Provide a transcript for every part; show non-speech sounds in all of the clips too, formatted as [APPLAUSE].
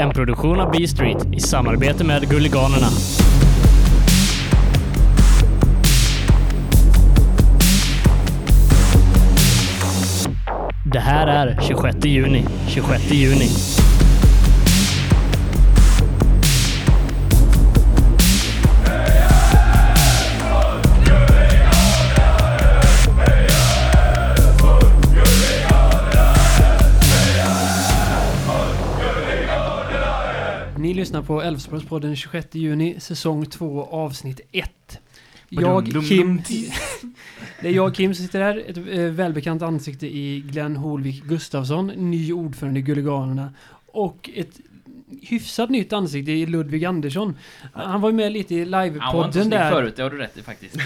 En produktion av B-Street i samarbete med Gulliganerna. Det här är 26 juni. 26 juni. Lyssnar på Älvsborgspodden 26 juni, säsong 2, avsnitt 1. Jag, Kim... [LAUGHS] Det är jag, Kim, som sitter här. Ett eh, välbekant ansikte i Glenn Holvik Gustafsson, ny ordförande i Gulliganerna. Och ett hyfsat nytt ansikte i Ludvig Andersson. Han var ju med lite i Han var inte så livepodden snygg där. förut, det har du rätt i faktiskt.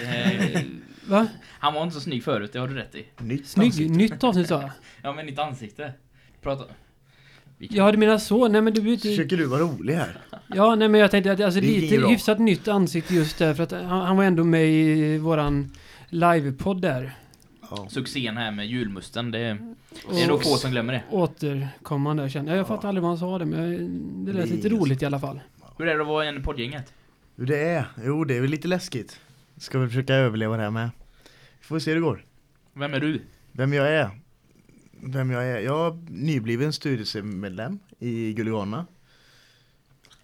[LAUGHS] Va? Han var inte så snygg förut, det har du rätt i. Nytt Snygg, ansikte. nytt avsnitt sa jag. [LAUGHS] Ja men ditt ansikte. Prata... Ja, du menar så? Nej men du inte... Försöker du vara rolig här? Ja, nej men jag tänkte att alltså, Det lite bra. hyfsat nytt ansikte just där för att han, han var ändå med i våran livepodd där. Ja. Succén här med julmusten, det är, Och det är nog få som glömmer det. återkommande kände jag. Jag fattar aldrig vad han sa det men det lät Det lite roligt i alla fall. Hur är det att vara en i poddgänget? Hur det är? Jo, det är väl lite läskigt. Ska vi försöka överleva det här med. Vi får se hur det går. Vem är du? Vem jag är? Vem jag är? Jag är nybliven styrelsemedlem i Gulliganerna.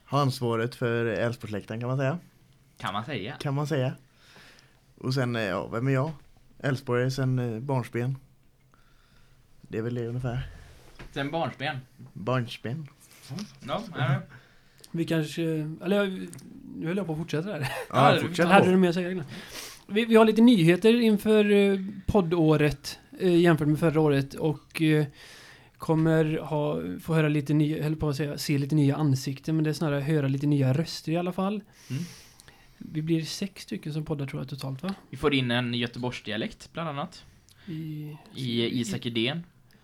Har ansvaret för Älvsborgsläktaren kan man säga. Kan man säga? Kan man säga. Och sen, eh, ja, vem är jag? Älvsborgare sen eh, barnsben. Det är väl det ungefär. Sen barnsben? Barnsben. Ja, ja. Vi kanske... Eller jag- nu höll jag på att fortsätta där. Ja, fortsätt Hade du mer att säga? Vi, vi har lite nyheter inför eh, poddåret jämfört med förra året och eh, kommer ha, få höra lite nya, höll på att säga, se lite nya ansikten men det är snarare höra lite nya röster i alla fall. Mm. Vi blir sex stycken som poddar tror jag totalt va? Vi får in en Göteborgsdialekt bland annat. I, I Isak Idén.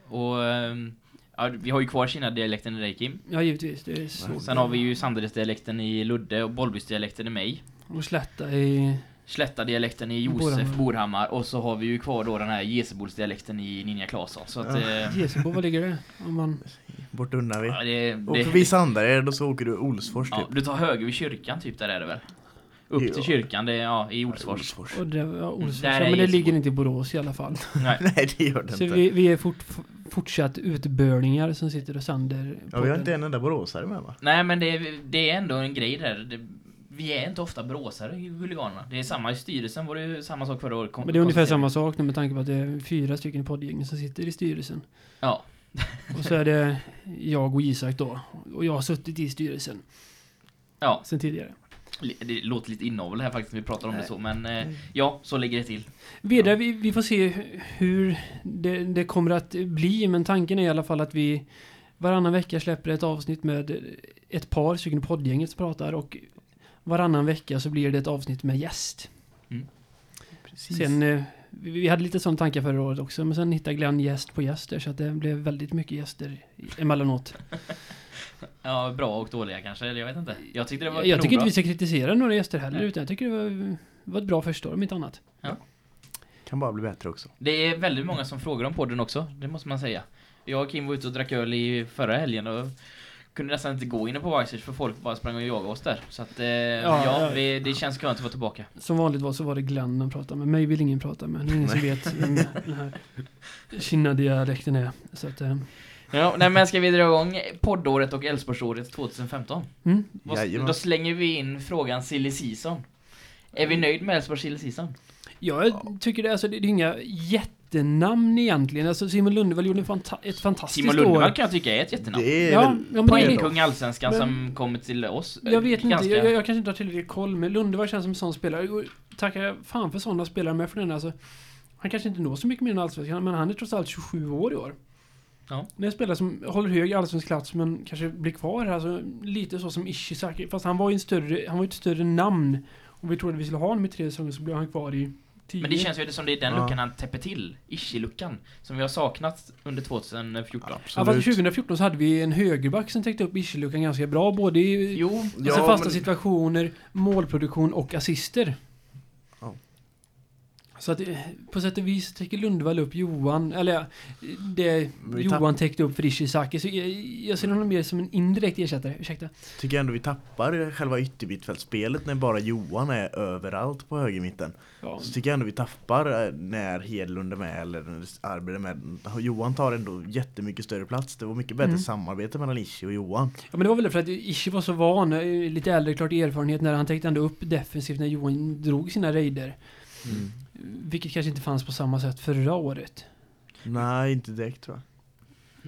Och ehm, ja, vi har ju kvar Kina-dialekten i dig Kim. Ja givetvis, det är så. Sen har vi ju Sandredsdialekten i Ludde och Bollbysdialekten i mig. Och slätta i... Slätta-dialekten i Josef Borhammar. Borhammar. Och så har vi ju kvar då den här Gesebordsdialekten i Ninja Claesson. Så att... Ja. eh, Gesebo, vad ligger det? Om man... Bort undan vi. ja, det, Och det, förbi Sandared och så åker du Olsfors ja, typ. du tar höger vid kyrkan typ, där är det väl? Upp Ja. till kyrkan, det är ja, i Olsfors. Olsfors. Och det, ja, Olsfors, Där ja, men det ligger inte i Borås i alla fall. [LAUGHS] Nej. Nej det gör det Så inte. vi, vi är fort, fortsatt utbörningar som sitter och sänder Ja, vi har inte en enda boråsare med va? Nej men det, är- det är ändå en grej där. Det, vi är inte ofta bråsare Huliganerna. Det är samma i styrelsen, var det ju samma sak förra året. Men det är ungefär samma sak nu med tanke på att det är fyra stycken i poddgänget som sitter i styrelsen. Ja. Och så är det jag och Isak då. Och jag har suttit i styrelsen Ja, sen tidigare. det låter lite inavel här faktiskt när vi pratar om det Nej. så, men eh, ja, så ligger det till. Vidare, vi, vi får se hur det, det kommer att bli, men tanken är i alla fall att vi varannan vecka släpper ett avsnitt med ett par stycken poddgänget som pratar och varannan vecka så blir det ett avsnitt med gäst. Precis. Sen, eh, vi vi hade lite sådana tankar förra året också, men sen hittade Glenn gäst på gäst där, så att det blev väldigt mycket gäster emellanåt. [LAUGHS] Ja, bra och dåliga kanske, eller jag vet inte. Jag tyckte det var Jag tycker inte vi ska kritisera några gäster heller, Nej. utan jag tycker det var, var ett bra första år, om inte annat. Kan bara bli bättre också. Det är väldigt många som frågar om podden också, det måste man säga. Jag och Kim var ute och drack öl i förra helgen och kunde nästan inte gå inne på Waxers för folk bara sprang och jagade oss där. Så att, eh, ja, ja. Vi, det känns skönt att vara tillbaka. Som vanligt var så var det Glenn de pratade med. Mig vill ingen prata med. Det är ingen som vet vem den här Kinna-dialekten är. Så att, eh, Ja, nej men ska vi dra igång poddåret och Älvsborgsåret 2015? mm. Vad- Jajamän. Då slänger vi in frågan silly season. Är vi nöjd med Älvsborgs silly season? Ja, jag tycker det, alltså, det är inga jättenamn egentligen. Alltså Simon Lundevall gjorde en fanta ett fantastiskt Simon år. Lundevall kan jag tycka är ett jättenamn. Det är Ja, väl... ja, Poängkung Allsvenskan som kommer till oss. eh, Jag vet inte, ganska- jag, jag, jag kanske inte har tillräckligt koll, men Lundevall känns som en sån spelare. Och Tackar fan för sådana spelare med för den alltså. Han kanske inte når så mycket mer än allsvenskan, men han är trots allt 27 år i år. Ja. Det är en spelare som håller hög allsvensk klass, men kanske blir kvar här. Alltså, lite så som Ishizaki, fast han var ju en större, han var ett större namn. Och vi trodde att vi skulle ha honom i tre säsonger, så blev han kvar i tio. Men det känns ju som det är den Ja. luckan han täpper till. Ishi-luckan. Som vi har saknat under 2014. Ja, fast Absolut. 2014 så hade vi en högerback som täckte upp Ishii-luckan ganska bra, både i Jo, alltså Ja, fasta men- situationer, målproduktion och assister. Så att eh, på sätt och vis täcker Lundvall upp Johan, eller det Johan täckte upp för Ishizaki. Så jag, jag ser honom mer som en indirekt ersättare. Ursäkta. Tycker ändå vi tappar själva yttermittfältsspelet när bara Johan är överallt på högermitten. Ja. Så tycker jag ändå vi tappar eh, när Hedlund är med eller när Arber är med. Johan tar ändå jättemycket större plats. Det var mycket bättre Mm. samarbete mellan Ishi och Johan. ja, men det var väl för att Ishi var så van, eh, lite äldre, klart erfarenhet, när han täckte ändå upp defensivt när Johan drog sina raider. Mm. Vilket kanske inte fanns på samma sätt förra året. Nej, inte direkt tror jag.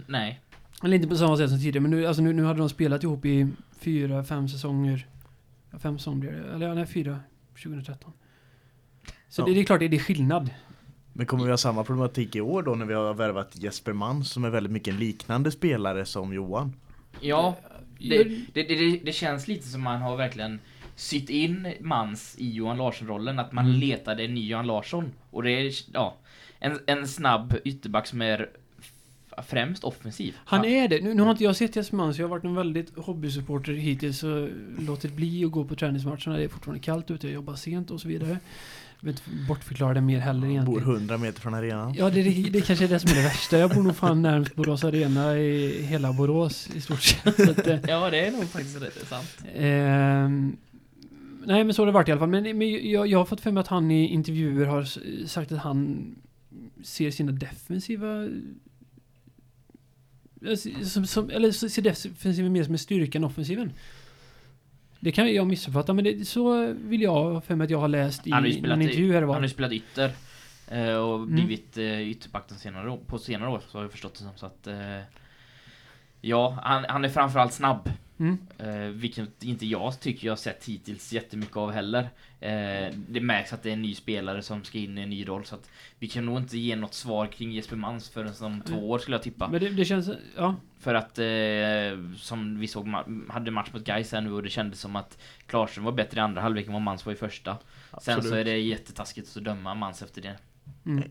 Nej. Eller inte på samma sätt som tidigare, men nu, alltså nu, nu hade de spelat ihop i fyra, fem säsonger. Ja, fem säsonger blir det. Eller ja, nej, fyra. 2013. Så Ja. det, det är klart, det är skillnad. Men kommer vi ha samma problematik i år då när vi har värvat Jesper Mann som är väldigt mycket en liknande spelare som Johan? Ja, det, det, det, det känns lite som man har verkligen sytt in Mans i Johan Larsson-rollen, att man Mm. letade en ny Johan Larsson. Och det är, ja, en, en snabb ytterback som är främst offensiv. Han är det. Nu, nu har inte jag sett Jesper Mann, så jag har varit en väldigt hobbysupporter hittills och låtit bli att gå på träningsmatcherna. Det är fortfarande kallt ute, jag jobbar sent och så vidare. Jag inte bortförklara det mer heller Bor egentligen. 100 meter från arenan. Ja, det, det, det kanske är det som är det värsta. Jag bor nog fan närmast Borås Arena i hela Borås i stort sett. Så att, eh, [LAUGHS] Ja, det är nog faktiskt rätt sant. Ehm, nej men så har det varit i alla fall. Men, men jag, jag har fått för mig att han i intervjuer har sagt att han ser sina defensiva... eh, Som, som, eller ser defensiven mer som en styrka än offensiven. Det kan jag missuppfatta men det, så vill jag för mig att jag har läst i någon spelat, intervju här i, han har var. ju spelat ytter. eh, Och Mm. blivit eh, ytterback de senare, på senare år, så har jag förstått det som. Så att, eh, ja, han, han är framförallt snabb. Mm. Eh, vilket inte jag tycker jag har sett hittills jättemycket av heller. Eh, det märks att det är en ny spelare som ska in i en ny roll så att vi kan nog inte ge något svar kring Jesper Mans förrän om två Mm. år skulle jag tippa. Men det, det känns... Ja. För att eh, som vi såg, ma- hade match mot Gais här nu och det kändes som att Klarström var bättre i andra halvlek än vad Mans var i första. Sen så Absolut. är det jättetaskigt att döma Mans efter det. Mm.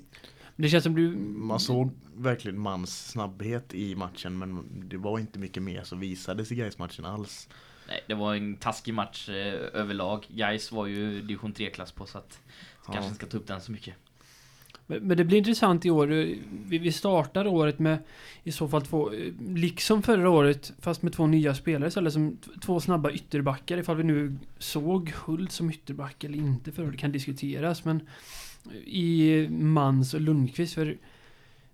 Det känns som du... Man såg verkligen Mans snabbhet i matchen men det var inte mycket mer som visades i Gais-matchen alls. Nej, det var en taskig match eh, överlag. Gais var ju division 3-klass på så att Ja. kanske inte ska ta upp den så mycket. Men men det blir intressant i år. Vi vi startar året med i så fall två, eh, liksom förra året, fast med två nya spelare istället som två snabba ytterbackar. Ifall vi nu såg Hult som ytterback eller inte för det kan diskuteras. Men i Mans och Lundqvist. För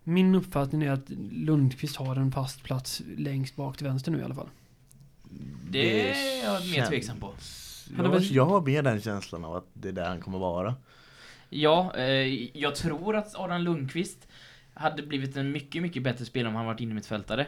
min uppfattning är att Lundqvist har en fast plats längst bak till vänster nu i alla fall. Det är jag mer tveksam på. Jag, väl- jag har med den känslan av att det är där han kommer vara. Ja, eh, jag tror att Adam Lundqvist hade blivit en mycket, mycket bättre spelare om han varit inne mittfältare.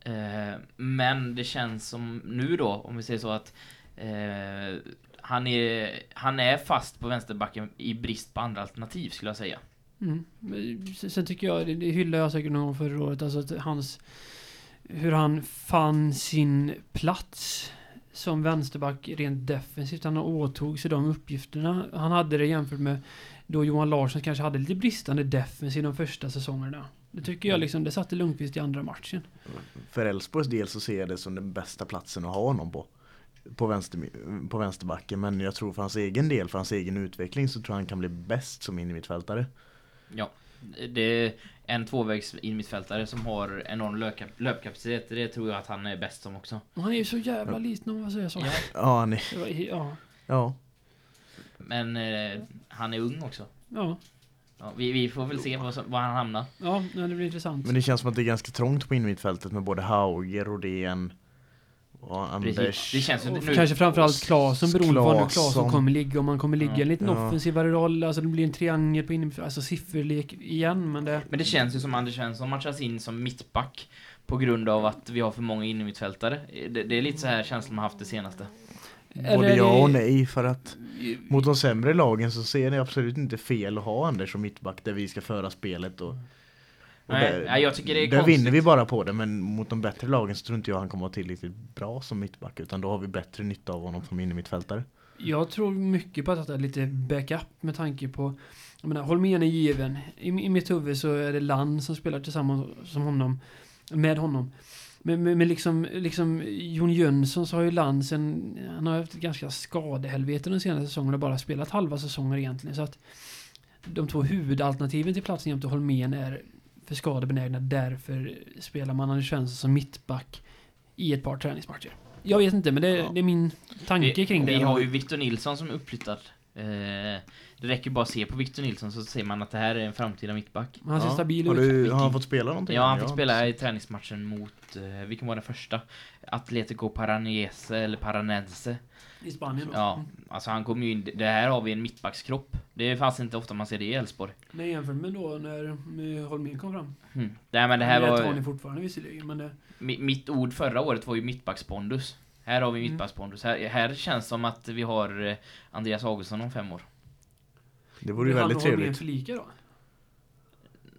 Eh, men det känns som nu då, om vi säger så att eh, han, är, han är fast på vänsterbacken i brist på andra alternativ skulle jag säga. Mm. Men sen- tycker jag, det, hyllar jag säkert någon gång förra året, alltså att hans... Hur han fann sin plats som vänsterback rent defensivt. Han åtog sig de uppgifterna. Han hade det jämfört med då Johan Larsson kanske hade lite bristande defensiv de första säsongerna. Det tycker jag liksom, det satte Lundqvist i andra matchen. För Elfsborgs del så ser jag det som den bästa platsen att ha honom på. På, vänster, på vänsterbacken men jag tror för hans egen del, för hans egen utveckling så tror jag han kan bli bäst som innermittfältare. Ja, det är en tvåvägs innermittfältare som har enorm löpkap löpkapacitet. Det tror jag att han är bäst som också. Han är ju så jävla liten om man säger så. Ja. Ja, han är, Ja. ja. Men eh, han är ung också. Ja. Ja, vi, vi får väl se var, som- var han hamnar. Ja, det blir intressant. Men det känns som att det är ganska trångt på innermittfältet med både Hauger, Rodén och Anders. Precis. Det känns Och nu... kanske framförallt Klasen beroende på var nu Klasen kommer ligga. Om han kommer ligga Ja. en liten Ja. offensivare roll. Alltså det blir en triangel på innermittfältet. Alltså sifferlek igen. Men det... Men det känns ju som Anders Svensson matchas in som mittback på grund av att vi har för många innermittfältare. Det, det är lite så här känslan man haft det senaste. Både ja och nej för att mot de sämre lagen så ser ni absolut inte fel att ha Anders som mittback där vi ska föra spelet och Nej, där, jag tycker det är där konstigt. vinner vi bara på det men mot de bättre lagen så tror inte jag han kommer vara tillräckligt bra som mittback utan då har vi bättre nytta av honom som innermittfältare. Jag tror mycket på att det är lite backup med tanke på... Jag menar, Holmén är given. I, I mitt huvud så är det Land som spelar tillsammans som honom. Med honom. Men, men, men liksom, liksom Jon Jönsson så har ju Land sen... Han har haft ett ganska skadehelvete de senaste säsongerna. Bara spelat halva säsonger egentligen. Så att... de två huvudalternativen till platsen jämte Holmén är för skadebenägna. Därför spelar man Anders Svensson som mittback i ett par träningsmatcher. Jag vet inte, men det, Ja. det är min tanke vi, kring det. Vi har ju Victor Nilsson som är uppflyttad. Eh, det räcker bara att se på Victor Nilsson så ser man att det här är en framtida mittback. Han ser Ja. stabil Har, ut. du, har han fått spela någonting? Ja, han fick spela i träningsmatchen mot, eh, vilken var den första? Atletico Paranese eller Paranense. I Spanien då. Ja, alltså han kom ju in, det här har vi en mittbackskropp. Det fanns inte ofta man ser det i Elfsborg. Nej, jämfört med då när Holmén kom fram. Mm. Nej men det här var, vanlig fortfarande visserligen, men det... mi- mitt ord förra året var ju mittbackspondus. Här har vi Mm. mittbackspondus. Här, här känns som att vi har eh, Andreas Augustsson om fem år. Det vore ju han väldigt och Holmén trevligt. för lika då?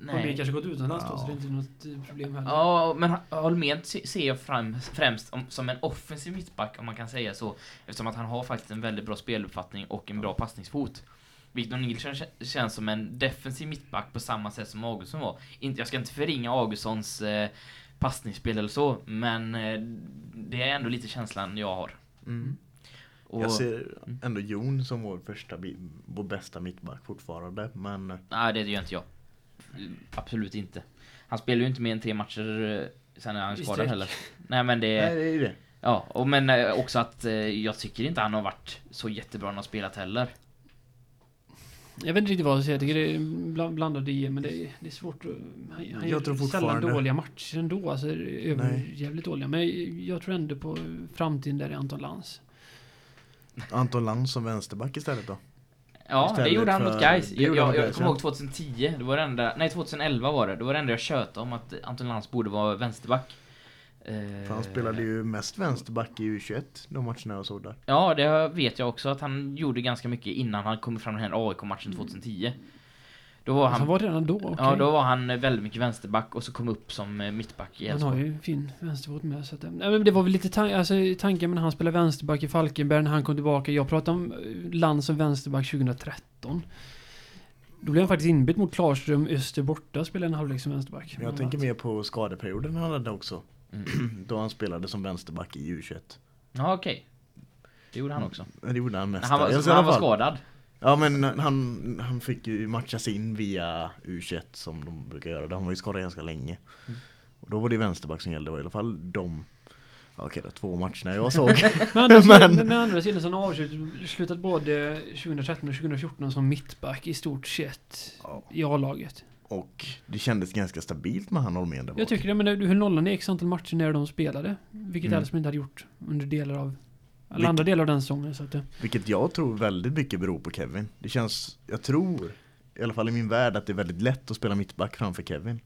Holmén kanske gått utomlands då, Ja. så det är inte något eh, problem heller. Ja, men Holmén se- ser jag fram, främst om, som en offensiv mittback om man kan säga så. Eftersom att han har faktiskt en väldigt bra speluppfattning och en bra passningsfot. Victor Nilsson kä- känns som en defensiv mittback på samma sätt som Augustsson var. Inte, jag ska inte förringa Augustssons eh, passningsspel eller så, men eh, det är ändå lite känslan jag har. Mm. Och, Jag ser ändå Jon som vår första, vår bästa mittback fortfarande. Men Nej, det gör inte jag. Absolut inte. Han spelar ju inte mer än tre matcher eh, sen är han skadad heller. Nej men det... nej, det är ju det. Ja, och men eh, också att eh, jag tycker inte han har varit så jättebra när han har spelat heller. Jag vet inte riktigt vad jag säger. Jag tycker det är bland- blandade i, men det är, det är svårt att... Han, han Jag gör sällan dåliga matcher ändå. Alltså, jävligt dåliga. Men jag tror ändå på framtiden där i Anton Lantz. Anton Lantz som vänsterback istället då. Ja, det gjorde han mot Gais. Jag, jag, jag kommer ihåg 2010, det var det enda, nej 2011 var det, det var det enda jag tjötade om att Anton Lantz borde vara vänsterback. Eh, För han spelade ju mest vänsterback i U21 de matcherna jag såg där. Ja, det vet jag också att han gjorde ganska mycket innan han kom fram den här AIK-matchen 2010. Då var Han, han, var redan då, okej. ja, då var han eh, väldigt mycket vänsterback och så kom upp som eh, mittback i Han har ju en fin vänsterfot med. Så att, nej, men det var väl lite tan alltså, tanken med när han spelade vänsterback i Falkenberg när han kom tillbaka. Jag pratade om eh, Land som vänsterback 2013. Då blev han faktiskt inbytt mot Klarström Öster borta spelade en halvlek som vänsterback. Men jag tänker mer på skadeperioden han hade också. Mm. [CLEARS THROAT] Då han spelade som vänsterback i U21. Ja, okej. Det gjorde han också. Det gjorde han mest. Han var, han var fall. skadad. Ja men han, han fick ju matchas in via U21 som de brukar göra. De var ju skadade ganska länge. Mm. Och då var det vänsterback som gällde. Det var i alla fall de ja, okej, då, två matcherna jag [LAUGHS] såg. Men, andra sidan- Men- med andra sidan så har han avslutat slutat både 2013 och 2014 som mittback i stort sett Ja. i A-laget. Och det kändes ganska stabilt med han Holmén. Jag tycker det, men du höll nollan i x antal matcher när de spelade. Vilket Mm. Elfsborg inte hade gjort under delar av... Eller Vilket- andra delar av den säsongen. Så att det, Vilket jag tror väldigt mycket beror på Kevin. Det känns, jag tror, i alla fall i min värld, att det är väldigt lätt att spela mittback framför Kevin.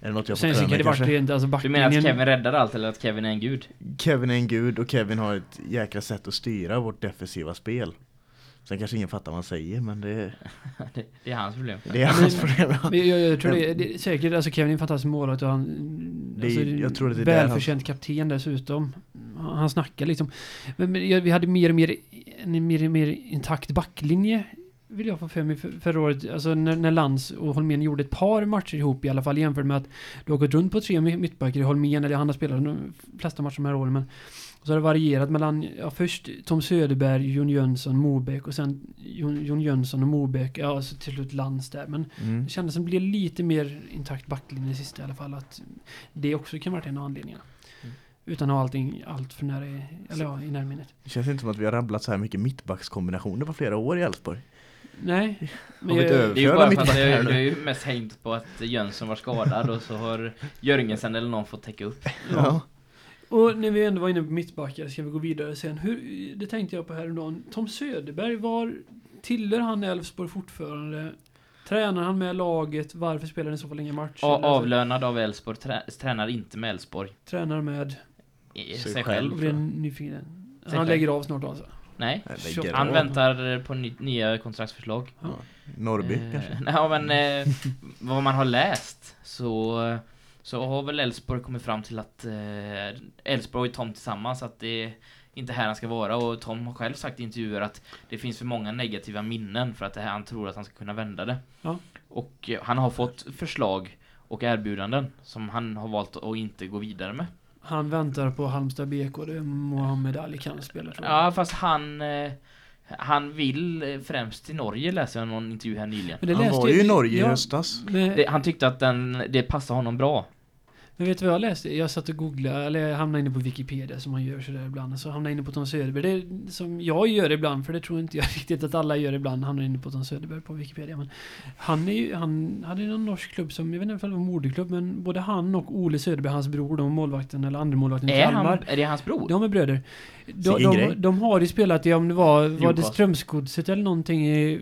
Är det något jag får sen så kan det rent, alltså Du menar att Kevin räddar allt eller att Kevin är en gud? Kevin är en gud och Kevin har ett jäkla sätt att styra vårt defensiva spel. Sen kanske ingen fattar vad han säger men det, [LAUGHS] det, det är hans problem. det är hans problem. Men jag, jag tror det, det är säkert, alltså Kevin är en fantastisk målvakt och han... Det alltså, jag tror det är Välförtjänt kapten dessutom. Han, han snackar liksom. Men, men vi hade mer och mer, en mer och mer intakt backlinje. Vill jag få för mig för, förra året. Alltså när, när Lantz och Holmén gjorde ett par matcher ihop i alla fall jämfört med att du har gått runt på tre mi- mittbackar i Holmén, eller han har spelat de flesta matcher de här åren men så har det varierat mellan, ja först Tom Söderberg, Jon Jönsson, Mobeck och sen Jon, Jon Jönsson och Mobeck, ja så till slut Lantz där. Men Mm. det kändes som det blev lite mer intakt backlinje i sista i alla fall. Att det också kan vara en av anledningarna. Mm. Utan att ha allting allt för nära i, eller ja, i närminnet. Det känns inte som att vi har rabblat så här mycket mittbackskombinationer på flera år i Elfsborg. Nej. Ett jag- Det är ju bara för att det det är ju mest hängt på att Jönsson var skadad och så har Jörgensen eller någon fått täcka upp. Ja. Och när vi ändå var inne på mittbackar ska vi gå vidare sen. Hur, det tänkte jag på häromdagen. Tom Söderberg, var tillhör han Elfsborg fortfarande? Tränar han med laget? Varför spelar han så inga matcher? A- Eller- avlönad av Elfsborg, trä, tränar inte med Elfsborg. Tränar med... Sig Sig själv. Han lägger av snart alltså. Nej. Han väntar på ny, nya kontraktsförslag. Norrby Eh, kanske? [LAUGHS] Ja men eh, vad man har läst så, så har väl Elfsborg kommit fram till att eh, Elfsborg och Tom tillsammans att det är inte här han ska vara och Tom har själv sagt i intervjuer att det finns för många negativa minnen för att det här, han tror att han ska kunna vända det. Ja. Och eh, han har fått förslag och erbjudanden som han har valt att inte gå vidare med. Han väntar på Halmstad BK, det är Mohamed Ali kan spela tror jag. Ja fast han eh, Han vill eh, främst till Norge läser jag någon intervju här nyligen. Men det Han var ju i Norge i ja, höstas. Det, han tyckte att den, det passade honom bra. Men vet du vad jag läste? Jag satt och googlade, eller jag hamnade inne på Wikipedia som man gör sådär ibland. Så hamnade jag inne på Tom Söderberg. Det är som jag gör ibland, för det tror inte jag [LAUGHS] riktigt att alla gör ibland. Hamnar inne på Tom Söderberg på Wikipedia. Men han är ju, han hade ju någon norsk klubb som, jag vet inte om det var moderklubb, men både han och Ole Söderberg, hans bror, de målvakten eller andra målvakten Är, Kalmar. han, är det hans bror? De är bröder. De, de, de har ju spelat i, om det var, var det. Strömsgodset eller någonting i,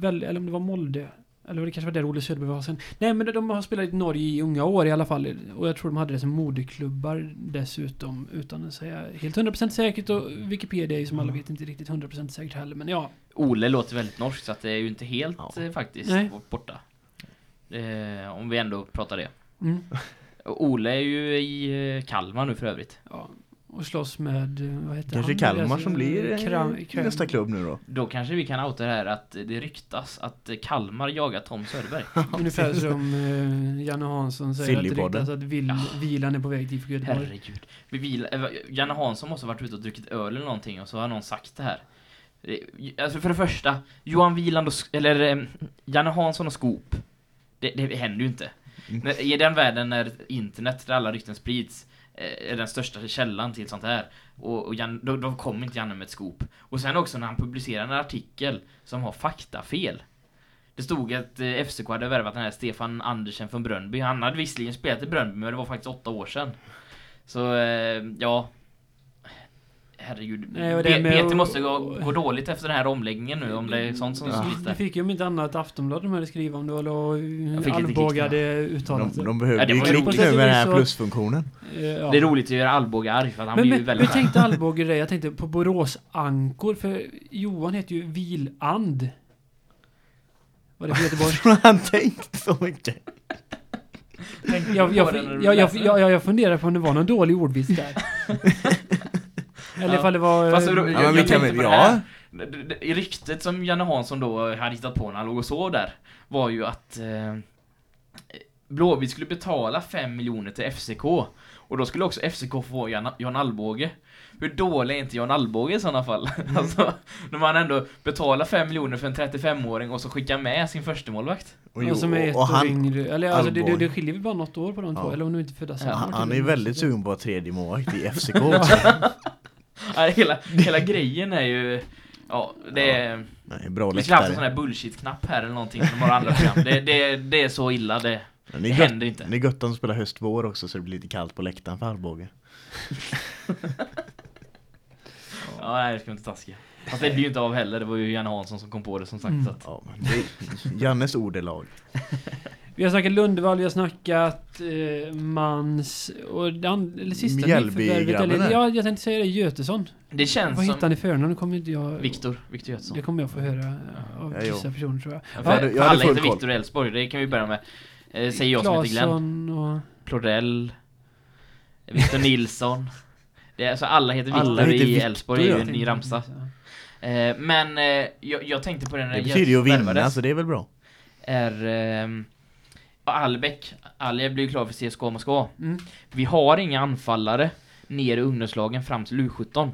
väl, eller om det var Molde. Eller det kanske var där Olle Söderberg var sen. Nej men de, har spelat i Norge i unga år i alla fall. Och jag tror de hade det som moderklubbar dessutom. Utan att säga helt 100% säkert och Wikipedia är ju som alla vet inte riktigt 100% säkert heller. Men ja. Ole låter väldigt norskt så att det är ju inte helt Ja. eh, faktiskt Nej. borta. Eh, om vi ändå pratar det. Mm, [LAUGHS] Och Ole är ju i eh, Kalmar nu för övrigt. ja. Och slåss med, eh, vad heter Kanske han? Kalmar Alltså, som blir eh, Kram- Kram- nästa klubb nu då. Då kanske vi kan outa det här att det ryktas att eh, Kalmar jagar Tom Söderberg. [LAUGHS] [LAUGHS] Ungefär som uh, Janne Hansson säger att det ryktas att vil. Vilan är på väg till Göteborg. Herregud. Vi vill, eh, Janne Hansson måste ha varit ute och druckit öl eller någonting och så har någon sagt det här. Alltså för det första, Johan Wieland och, eller eh, Janne Hansson och Skop. Det, det händer ju inte. Mm. När- I den världen när internet, där alla rykten sprids, eh, Eh, är den största källan till sånt här. Och, och Jan, då, då kom inte Janne med ett skop. Och sen också när han publicerar en artikel som har faktafel. Det stod att eh, FCK hade värvat den här Stefan Andersen från Brönby. Han hade visserligen spelat i Brönby men det var faktiskt åtta år sedan. Så, eh, ja. Herregud. Nej, och det med- Peter måste gå, gå dåligt efter den här omläggningen nu om det är sånt som Ja. där. fick ju om inte annat Aftonbladet de hade skrivit om det eller klick, hade uttalat De, de behöver det ju klick nu med den här plusfunktionen. Ja. Det är roligt att göra Alvbåge arg för att han Men, blir ju men hur väldigt... tänkte Alvbåge det? Jag tänkte på Borås-ankor, för Johan heter ju Viland. Var det för Göteborg? [LAUGHS] Han tänkte så mycket. jag, jag, jag, jag, jag, jag, jag funderar på om det var någon dålig ordvits där. [LAUGHS] Eller ifall det var... Fast eh, det- Ja, jag, jag kan tänkte på det här. ryktet som Janne Hansson då hade hittat på när han låg och sov där var ju att eh, Blåvitt skulle betala 5 miljoner till FCK och då skulle också FCK få Jan, Jan Alvbåge. Hur dålig är inte Jan Alvbåge i sådana fall? [LAUGHS] alltså, när man ändå betalar 5 miljoner för en 35-åring och så skickar med sin förstemålvakt. Och, ja, jo, som är ett och år han, yngre. Eller alltså det, det, skiljer väl bara något år på de två, Ja. eller om de inte födda samma Ja, han till är och väldigt sugen på att tredje målvakt i FCK [LAUGHS] också. Hela, hela grejen är ju... Ja, det är... Nej, bra Vi skulle haft en sån här bullshit-knapp här eller någonting som har andra program. Det, det, det är så illa det. Det gött, händer inte. det är gött att spelar höst-vår också så det blir lite kallt på läktaren för Arboga. [LAUGHS] Ja, nej, det ska vi inte taskiga. Fast det blir ju inte av heller, det var ju Janne Hansson som kom på det som sagt. Mm. Så att, Ja, men det är Jannes ord är lag. [LAUGHS] Vi har snackat Lundvall, vi har snackat eh, Mans och det and, eller sista nyförvärvet. Ja, jag tänkte säga det, Götesson. det känns Vad hittar som... ni för honom? Nu kommer inte jag... Viktor, Viktor Götesson. Det kommer jag få höra av Ja, vissa personer tror jag. Ja, Jag för, hade- för jag hade alla heter. Viktor Elfsborg, det kan vi börja med. Eh, säger jag som heter Glenn. Claesson och... Plorell. Viktor Nilsson. Det är, alltså alla heter Viktor i Elfsborg, det är ju ja. en ny ramsa. Eh, men eh, jag, jag tänkte på det när Det betyder ju att vinna värvades. så det är väl bra. Är... ehm, Albeck. Alje blir ju klar för CSKA Moskva. Mm. Vi har inga anfallare ner i ungdomslagen fram till U17.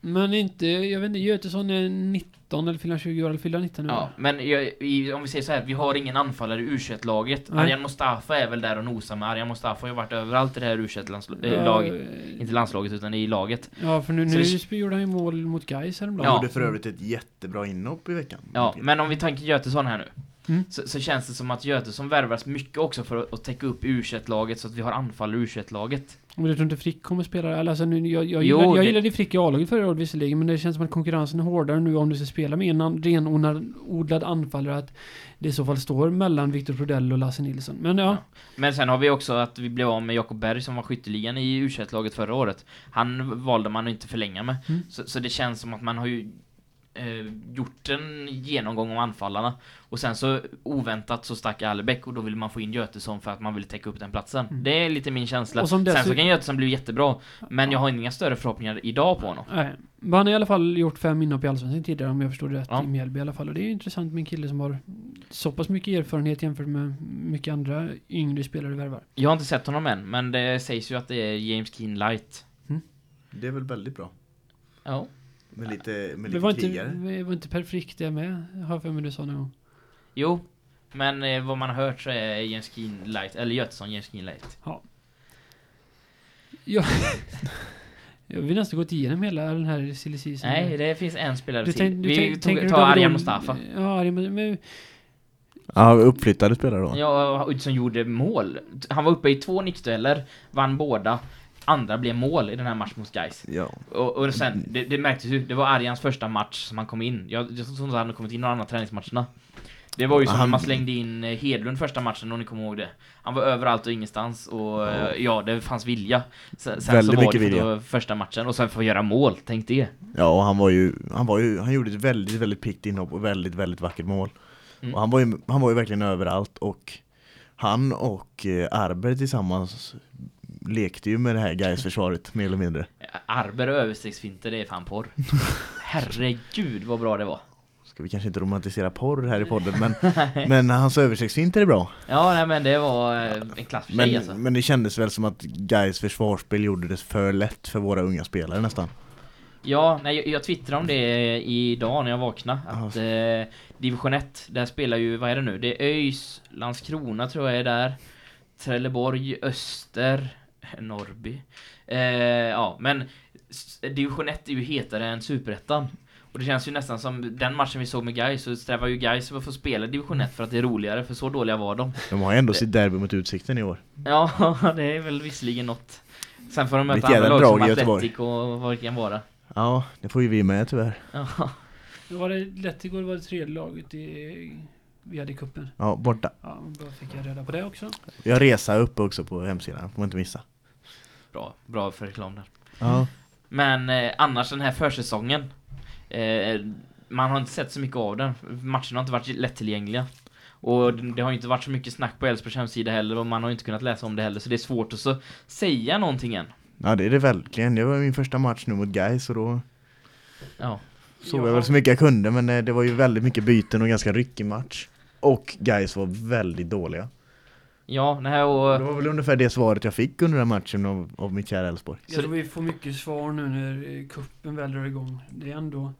Men inte, jag vet inte, Götesson är 19 eller fyller han 20 år eller fyller han 19 nu? Ja, men jag, i, om vi säger så här, vi har ingen anfallare i U21-laget. Nej. Arjan Mustafa är väl där och nosar med. Arjan Mustafa har ju varit överallt i det här U21-laget. Ja, lag, eh, inte landslaget utan i laget. Ja, för nu, Så nu det- gjorde han ju mål mot Gais häromdagen. Ja. Han gjorde för övrigt ett jättebra inhopp i veckan. Ja, men om vi tänker Götesson här nu. Mm. Så, så känns det som att Götesson värvas mycket också för att, att täcka upp U21-laget så att vi har anfallare i U21-laget. Men du tror inte Frick kommer spela? Alltså, nu, jag, jag, Jo, gillade, jag det- gillade Frick i A-laget förra året visserligen, men det känns som att konkurrensen är hårdare nu om du ska spela med en renodlad anfallare. Att det i så fall står mellan Viktor Prodell och Lasse Nilsson. Men ja, Ja. Men sen har vi också att vi blev av med Jakob Berg som var skytteligan i U21-laget förra året. Han valde man att inte förlänga med. Mm. Så, så det känns som att man har ju eh, gjort en genomgång om anfallarna. Och sen så oväntat så stack Albeck och då ville man få in Götesson för att man ville täcka upp den platsen. Mm. Det är lite min känsla. Och som Sen så dessutom- kan Götesson bli jättebra. Men jag har inga större förhoppningar idag på honom. nej. Men han har i alla fall gjort fem inhopp i Allsvenskan tidigare om jag förstod det rätt. Ja. I Mjällby i alla fall. Och det är ju intressant med en kille som har så pass mycket erfarenhet jämfört med mycket andra yngre spelare värvar. Jag har inte sett honom än, men det sägs ju att det är James Keen light. Det är väl väldigt bra. Ja. Med lite, med Men lite var inte, krigare. var inte Per Frick det med? Har jag för mig du sa någon gång. Jo, men eh, vad man har hört så är Jens Keen light, eller Götesson Jens Keen light. Ja. jag [LAUGHS] vill nästan gått igenom hela den här silly season. Nej, det finns en spelare du till. tänk, du Vi tänk, tog, tar Arjan Mustafa. Ja, Arjan Mustafa. Men, Ja, uppflyttade spelare då. Ja, som gjorde mål. Han var uppe i två nickdueller, vann båda. Andra blev mål i den här matchen mot Gais. Ja. Och, och sen, det, det märktes ju, det var Arjans första match som han kom in. Jag, jag trodde inte han hade kommit in i några andra träningsmatcherna. Det var ju som Han- man slängde in eh, Hedlund första matchen, om ni kommer ihåg det. Han var överallt och ingenstans och eh, ja, det fanns vilja. Sen, sen så var det vilja. första matchen och sen få göra mål, tänk det. Ja, och han var ju, han var ju, han gjorde ett väldigt, väldigt piggt inhopp och väldigt, väldigt vackert mål. Mm. Och han var ju, han var ju verkligen överallt och han och eh, Arber tillsammans lekte ju med det här Gais försvaret mer eller mindre. Arber och överstegsfinter, det är fan porr. [LAUGHS] Herregud vad bra det var. Ska vi kanske inte romantisera porr här i [LAUGHS] podden men, men hans översiktsfinter är bra. Ja, nej men det var eh, en klass för sig Men, alltså. men det kändes väl som att Gais försvarsspel gjorde det för lätt för våra unga spelare nästan. Ja, nej, jag, jag twittrade om det idag när jag vaknade. Att eh, Division 1, där spelar ju, vad är det nu? Det är ÖIS, Landskrona tror jag är där. Trelleborg, Öster, Norrby. Eh, ja, men Division 1 är ju hetare än Superettan. Och det känns ju nästan som den matchen vi såg med Gais så strävar ju Gais att få spela Division 1 för att det är roligare, för så dåliga var de. De har ändå sitt derby mot Utsikten i år. Ja, [LAUGHS] det är väl visserligen något. Sen får de möta andra lag som drag i Göteborg. Atletic och vad det kan vara. Ja, det får ju vi med tyvärr. Ja. då var det lätt igår var det tredje laget i, vi hade i cupen. Ja, borta. Ja, då fick jag reda på det också. Har resa uppe också på hemsidan, får man inte missa. Bra, bra för reklam där. Ja. Men eh, annars den här försäsongen eh, Man har inte sett så mycket av den Matcherna har inte varit lättillgängliga Och det har inte varit så mycket snack på Elfsborgs hemsida heller Och man har inte kunnat läsa om det heller Så det är svårt att så säga någonting än ja, det är det verkligen. Det var min första match nu mot Gais och då Ja, såg Ja. jag väl så mycket jag kunde men eh, det var ju väldigt mycket byten och ganska ryckig match. Och Gais var väldigt dåliga. Ja nej, Det och var väl ungefär det svaret jag fick under den matchen av, av mitt kära Elfsborg. Jag tror vi får mycket svar nu när eh, cupen väl drar igång. Det är ändå...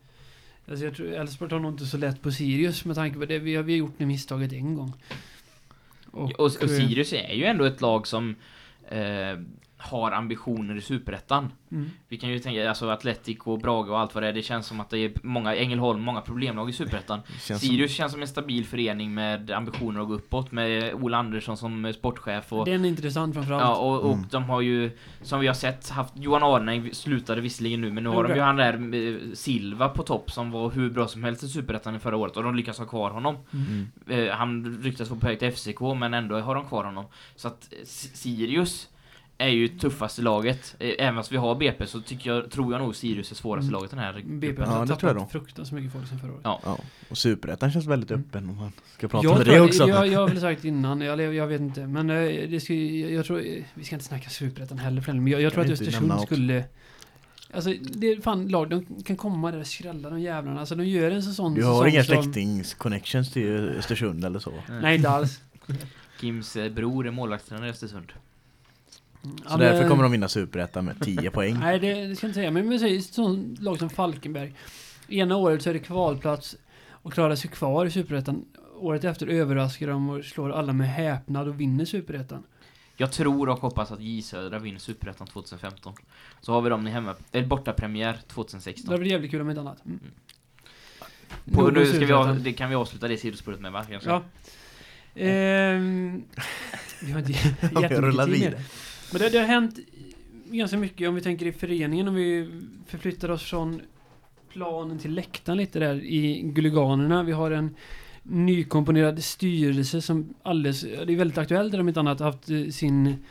Alltså jag tror Elfsborg tar nog inte så lätt på Sirius med tanke på det. Vi har, vi har gjort det misstaget en gång. och, och, eh, Sirius är ju ändå ett lag som eh, har ambitioner i Superettan Mm. Vi kan ju tänka, alltså Atletic och Brage och allt vad det är Det känns som att det är många, Ängelholm, många problemlag i Superettan känns som, Sirius känns som en stabil förening med ambitioner att gå uppåt med Ola Andersson som sportchef och Den är intressant framförallt. Ja, och, och Mm. de har ju, som vi har sett, haft Johan Arnäng slutade visserligen nu, men nu har de ju han där eh, Silva på topp som var hur bra som helst i Superettan i förra året och de lyckas ha kvar honom. mm. Eh, han ryktas vara på väg till FCK, men ändå har de kvar honom. Så att eh, Sirius är ju tuffaste laget. Eh, även fast vi har BP så tycker jag, tror jag nog Sirius är svåraste Mm. laget den här BP Ja, har jag tappat fruktansvärt mycket folk sen förra året. Ja. Ja, och Superettan känns väldigt öppen om man ska prata Jag, om tror, det också. jag, jag har väl sagt innan, jag, jag vet inte, men eh, det ska, jag, jag tror, vi ska inte snacka Superettan heller för men jag, jag tror att Östersund skulle Alltså, det är fan lag, de kan komma där och skrälla de jävlarna. Alltså de gör en sån Du har inga släktings-connections till Östersund eller så? Nej, inte alls. [LAUGHS] Kims eh, bror är målvaktstränare i Östersund. Så därför kommer de vinna Superettan med 10 poäng. Nej, det, det ska jag inte säga. Men vi säger ett sånt lag som Falkenberg. Ena året så är det kvalplats och klarar sig kvar i Superettan. Året efter överraskar de och slår alla med häpnad och vinner Superettan. Jag tror och hoppas att J Södra vinner Superettan 2015. Så har vi dem i hemma, eller bortapremiär 2016. Det blir jävligt kul om inte annat. Mm. På, Nog om nu ska vi, av, det kan vi avsluta det sidospåret med va? Ja. Ehm, [LAUGHS] vi har inte [LAUGHS] Ja, jättemycket tid. Men det, det har hänt ganska mycket om vi tänker i föreningen. Om vi förflyttar oss från planen till läktaren lite där i Guliganerna. Vi har en nykomponerad styrelse som alldeles, det är väldigt aktuellt om inte annat, haft eh, sin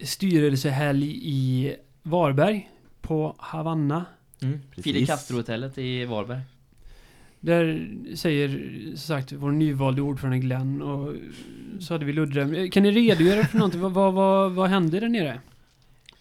styrelsehelg i Varberg på Havanna. Mm. Fidel Castro-hotellet i Varberg. Där säger som sagt vår nyvalde ordförande Glenn och så hade vi Ludde. Kan ni redogöra för någonting? Vad, vad, vad, vad hände där nere?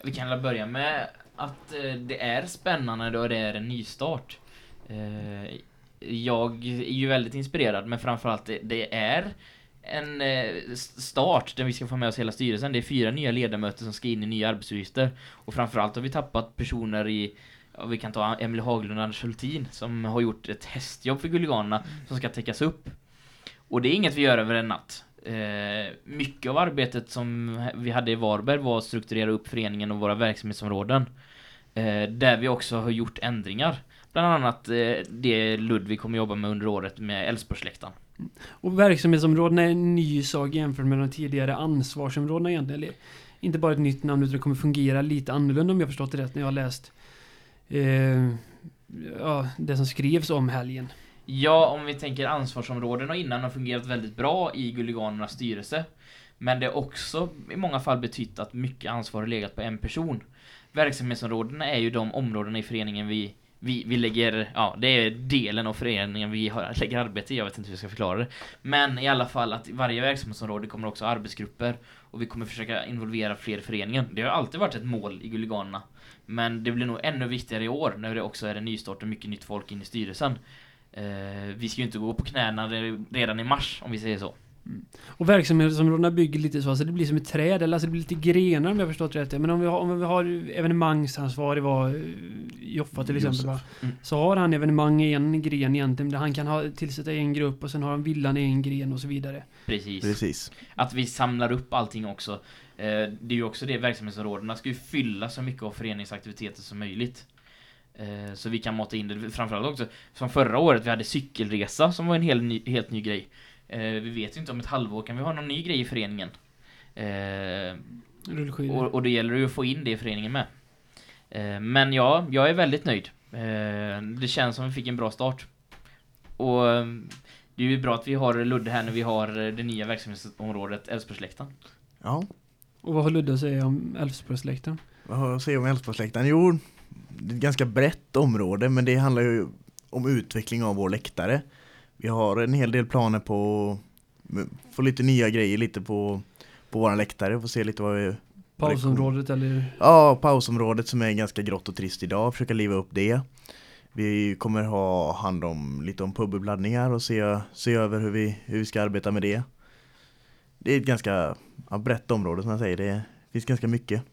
Vi kan väl börja med att eh, det är spännande då det är en nystart. Eh, jag är ju väldigt inspirerad, men framförallt det, är en eh, start där vi ska få med oss hela styrelsen. Det är fyra nya ledamöter som ska in i nya arbetsuppgifter. Och framförallt har vi tappat personer i ja, vi kan ta Emil Haglund och Anders Hultin som har gjort ett hästjobb för Gulliganerna som ska täckas upp. Och det är inget vi gör över en natt. Eh, mycket av arbetet som vi hade i Varberg var att strukturera upp föreningen och våra verksamhetsområden. Eh, där vi också har gjort ändringar. Bland annat eh, det Ludvig kommer jobba med under året med Älvsborgsläktaren. Och verksamhetsområdena är en ny sak jämfört med de tidigare ansvarsområdena egentligen. Inte bara ett nytt namn utan det kommer fungera lite annorlunda om jag förstått det rätt när jag har läst eh, ja, det som skrevs om helgen. Ja, om vi tänker ansvarsområdena innan har fungerat väldigt bra i Gulliganernas styrelse. Men det har också i många fall betytt att mycket ansvar har legat på en person. Verksamhetsområdena är ju de områdena i föreningen vi, vi, vi lägger, ja det är delen av föreningen vi har, lägger arbete i, jag vet inte hur jag ska förklara det. Men i alla fall att i varje verksamhetsområde kommer också arbetsgrupper och vi kommer försöka involvera fler i föreningen. Det har alltid varit ett mål i Gulliganerna. Men det blir nog ännu viktigare i år när det också är en nystart och mycket nytt folk in i styrelsen. Eh, vi ska ju inte gå på knäna redan i mars om vi säger så. Mm. Och verksamhetsområdena bygger lite så, alltså det blir som ett träd, eller alltså det blir lite grenar om jag förstått rätt. Men om vi har, om vi har evenemangsansvarig, var eh, Joffa till exempel, va? Mm. så har han evenemang i en gren egentligen, där han kan ha, tillsätta en grupp och sen har han villan i en gren och så vidare. Precis. Precis. Att vi samlar upp allting också. Eh, det är ju också det, verksamhetsområdena ska ju fylla så mycket av föreningsaktiviteter som möjligt. Eh, så vi kan mata in det framförallt också. Som förra året, vi hade cykelresa som var en hel ny, helt ny grej. Eh, vi vet ju inte om ett halvår kan vi ha någon ny grej i föreningen. Eh, och, och det gäller ju att få in det i föreningen med. men ja, jag är väldigt nöjd. det känns som vi fick en bra start. Och det är ju bra att vi har Ludde här när vi har det nya verksamhetsområdet Älvsborgsläktaren. Ja. Och vad har Ludde att säga om Älvsborgsläktaren? Vad har jag att säga om Älvsborgsläktaren? Jo, det är ett ganska brett område men det handlar ju om utveckling av vår läktare. Vi har en hel del planer på att få lite nya grejer lite på, på våra läktare. Få se lite vad vi... Pausområdet eller? Ja, pausområdet som är ganska grått och trist idag. Försöka liva upp det. Vi kommer ha hand om lite om pubuppladdningar och se, se över hur vi, hur vi ska arbeta med det. Det är ett ganska ja, brett område som jag säger. Det finns ganska mycket